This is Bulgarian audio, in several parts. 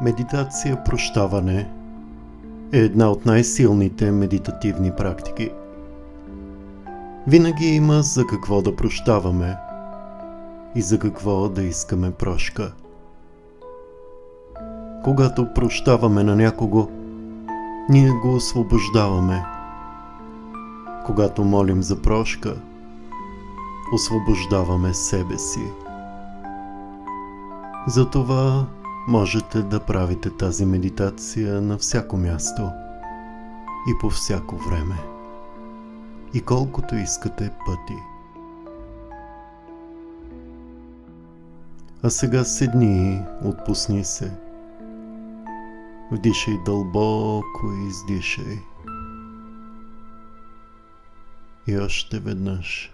Медитация прощаване е една от най-силните медитативни практики. Винаги има за какво да прощаваме и за какво да искаме прошка. Когато прощаваме на някого, ние го освобождаваме. Когато молим за прошка, освобождаваме себе си. Затова можете да правите тази медитация на всяко място и по всяко време. И колкото искате пъти. А сега седни, отпусни се. Вдишай дълбоко и издишай. И още веднъж.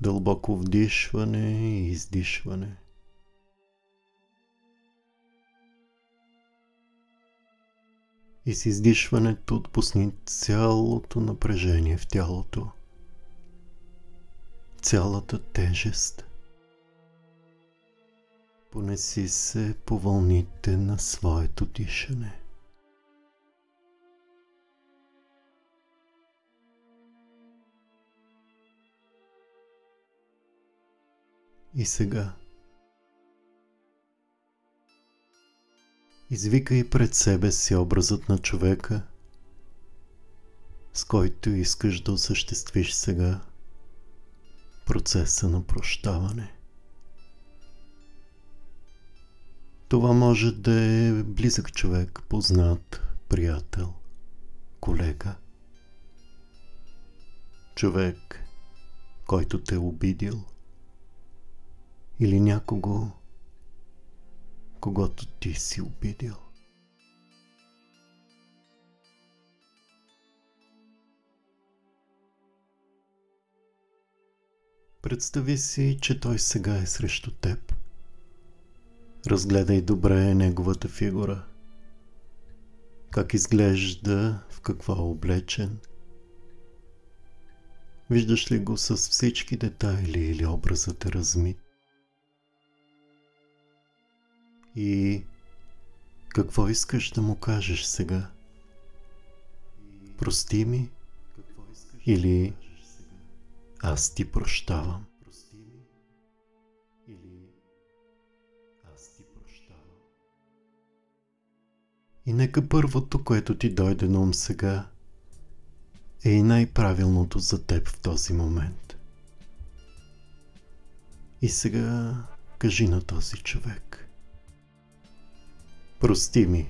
Дълбоко вдишване и издишване. И с издишването отпусни цялото напрежение в тялото. Цялата тежест. Понеси се по вълните на своето дишане. И сега Извикай пред себе си образът на човека, с който искаш да осъществиш сега процеса на прощаване. Това може да е близък човек, познат, приятел, колега. Човек, който те е обидил. Или някого, когато ти си обидил. Представи си, че той сега е срещу теб. Разгледай добре неговата фигура. Как изглежда, в какво е облечен. Виждаш ли го с всички детайли или образът е размит? И какво искаш да му кажеш сега? Прости ми или аз ти прощавам? И нека първото, което ти дойде на ум сега, е и най-правилното за теб в този момент. И сега кажи на този човек. Прости ми.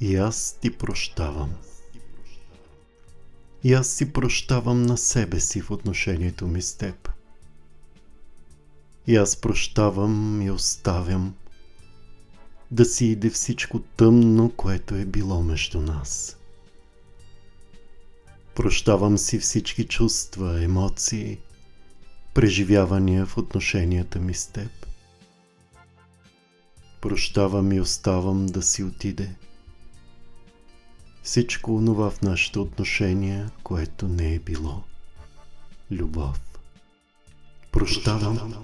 И аз ти прощавам. И аз си прощавам на себе си в отношението ми с теб. И аз прощавам и оставям да си иде всичко тъмно, което е било между нас. Прощавам си всички чувства, емоции, преживявания в отношенията ми с теб. Прощавам и оставам да си отиде. Всичко онова в нашите отношения, което не е било. Любов. Прощавам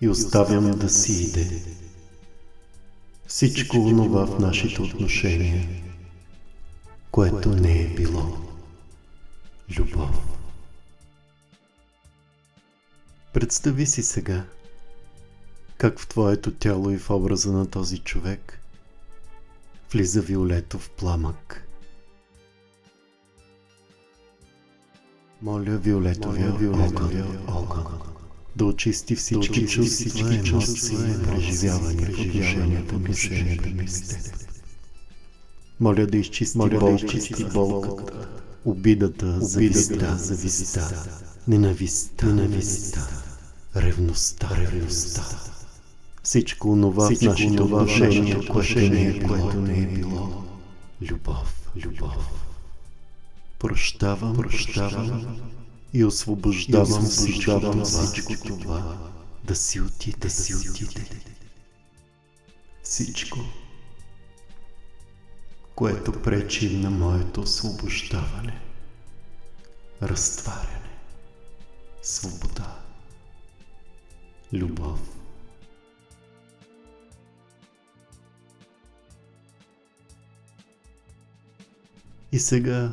и оставям да си иде. Всичко онова в нашите отношения, което не е било. Любов. Представи си сега, как в твоето тяло и в образа на този човек влиза виолетов пламък. Моля виолетовия, виолетовия огън. да очисти всички чувства, всички емоции. преживявания в отношенията ми с теб. Моля да изчисти болката, болката, обидата, завистта, завистта, ненавистта, ненавистта, ревността, ревността всичко онова в нашите отношения, което не е било, което не е било. Любов, любов. Прощавам, прощавам и освобождавам, освобождавам всичко това да си отиде, да си отиде. Всичко, което пречи на моето освобождаване, разтваряне, свобода, любов. И сега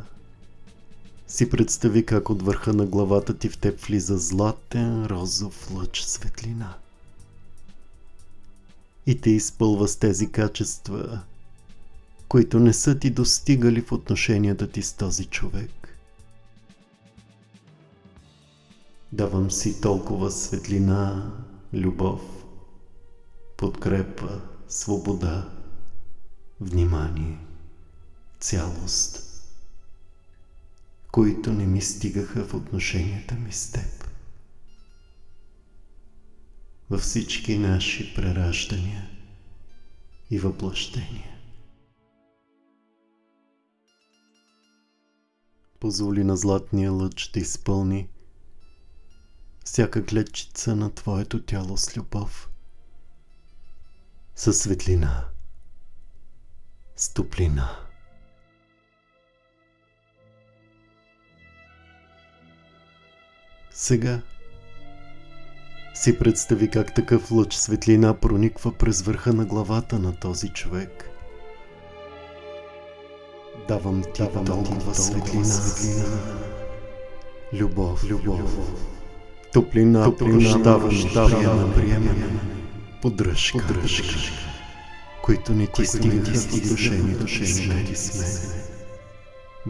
си представи как от върха на главата ти в теб влиза златен розов лъч светлина. И те изпълва с тези качества, които не са ти достигали в отношенията ти с този човек. Давам си толкова светлина, любов, подкрепа, свобода, внимание, цялост, които не ми стигаха в отношенията ми с теб. Във всички наши прераждания и въплъщения. Позволи на златния лъч да изпълни всяка клетчица на Твоето тяло с любов, със светлина, с топлина. Сега си представи как такъв лъч светлина прониква през върха на главата на този човек. Давам ти Давам толкова светлина, светлина, любов, любов, топлина, топлина прощаване, приемане, поддръжка, поддръжка, които не ти стигат в отношението с мен.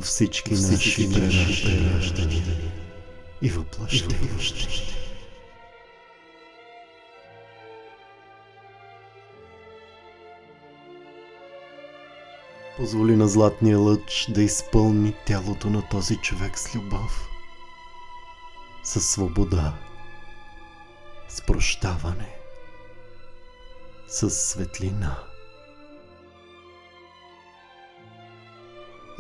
Всички наши прераждания и въплъщения. Позволи на златния лъч да изпълни тялото на този човек с любов, с свобода, с прощаване, с светлина.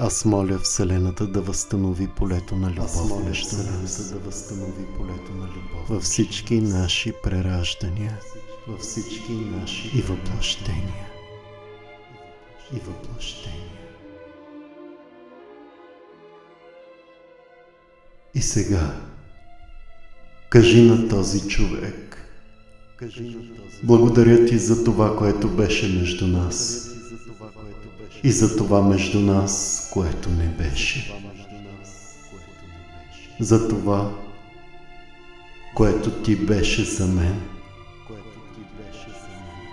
Аз моля Вселената да възстанови полето на любов. Аз моля Вселената да възстанови полето на любов. Във всички наши прераждания, във всички наши и въплъщения. И въплъщения. И сега, кажи на този човек, благодаря ти за това, което беше между нас и за това между нас, което не беше. За това, което ти беше за мен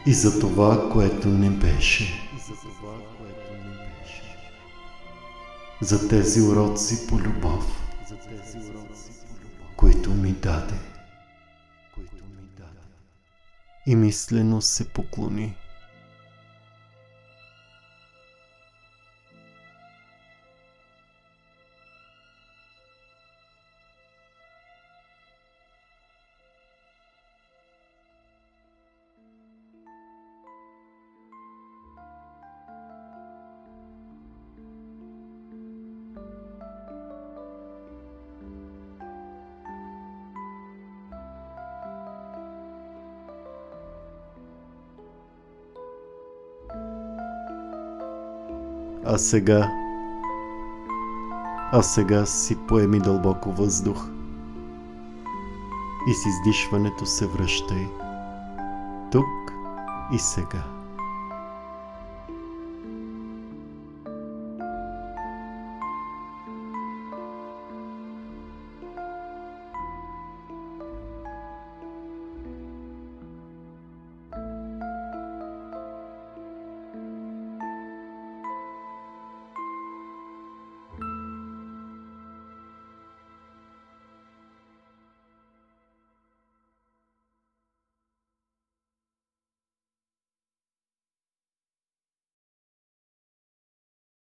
и за това, което не беше. За тези уроци по любов, които ми даде. И мислено се поклони. А сега... А сега си поеми дълбоко въздух и с издишването се връщай тук и сега.